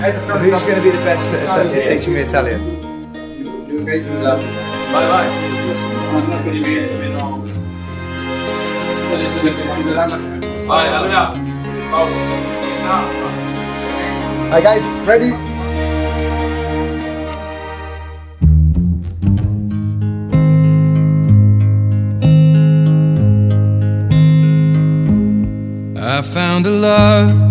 Who's going to be the best at, at teaching me Italian? Vai, vai. Vai, allora. Paolo. Hi guys, ready? I found a love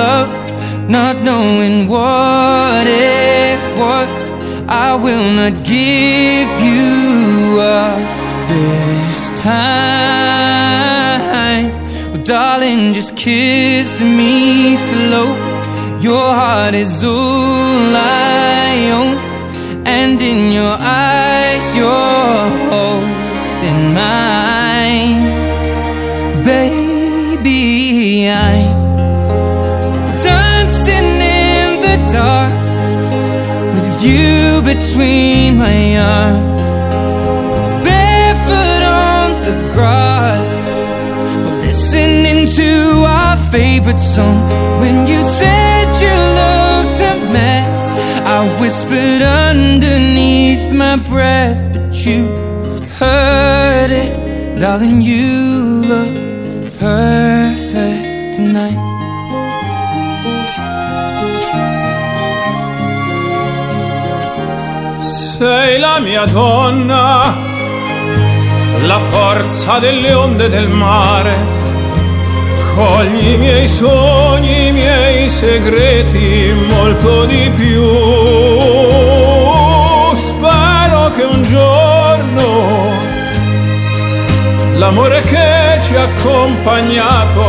love, not knowing what it was. I will not give you up this time. Well, darling, just kiss me slow. Your heart is all I own, and in your eyes, you between my arms, barefoot on the grass, listening to our favorite song. When you said you looked a mess, I whispered underneath my breath, but you heard it, darling. You look perfect tonight. Sei la mia donna, la forza delle onde del mare. Cogli i miei sogni, i miei segreti, molto di più. Spero che un giorno l'amore che ci ha accompagnato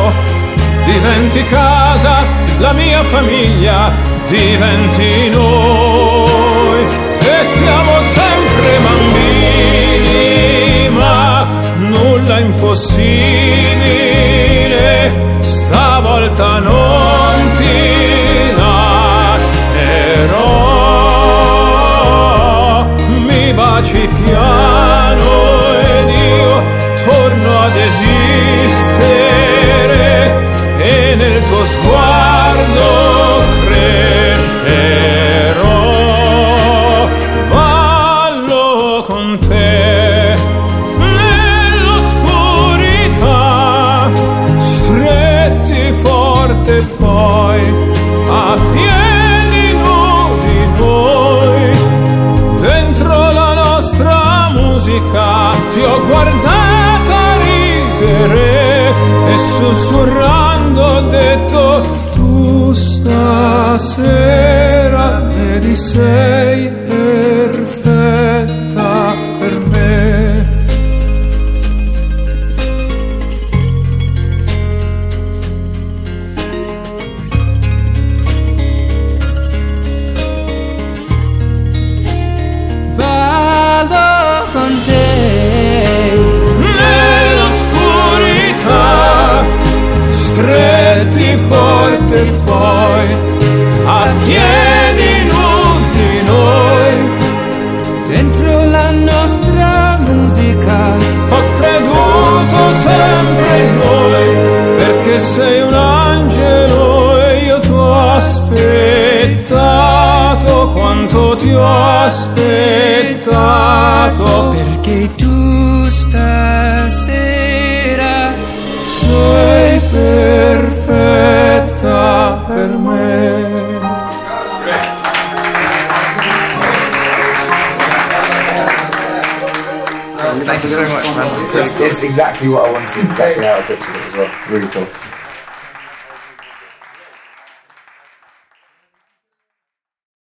diventi casa, la mia famiglia diventi noi impossibile, stavolta non ti lascerò, mi baci piano forte poi a piedi nudi noi dentro la nostra musica ti ho guardata ridere e sussurrando ho detto tu stasera vedi sei perfetta La nostra musica. Ho creduto sempre in noi perché sei un angelo e io ti ho aspettato quanto ti ho aspettato. Perché tu stasera Thank you so much, man. It's, it's exactly what I wanted exactly how I pictured it as well. Really cool.